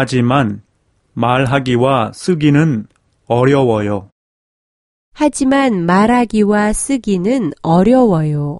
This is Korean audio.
하지만 말하기와 쓰기는 어려워요. 하지만 말하기와 쓰기는 어려워요.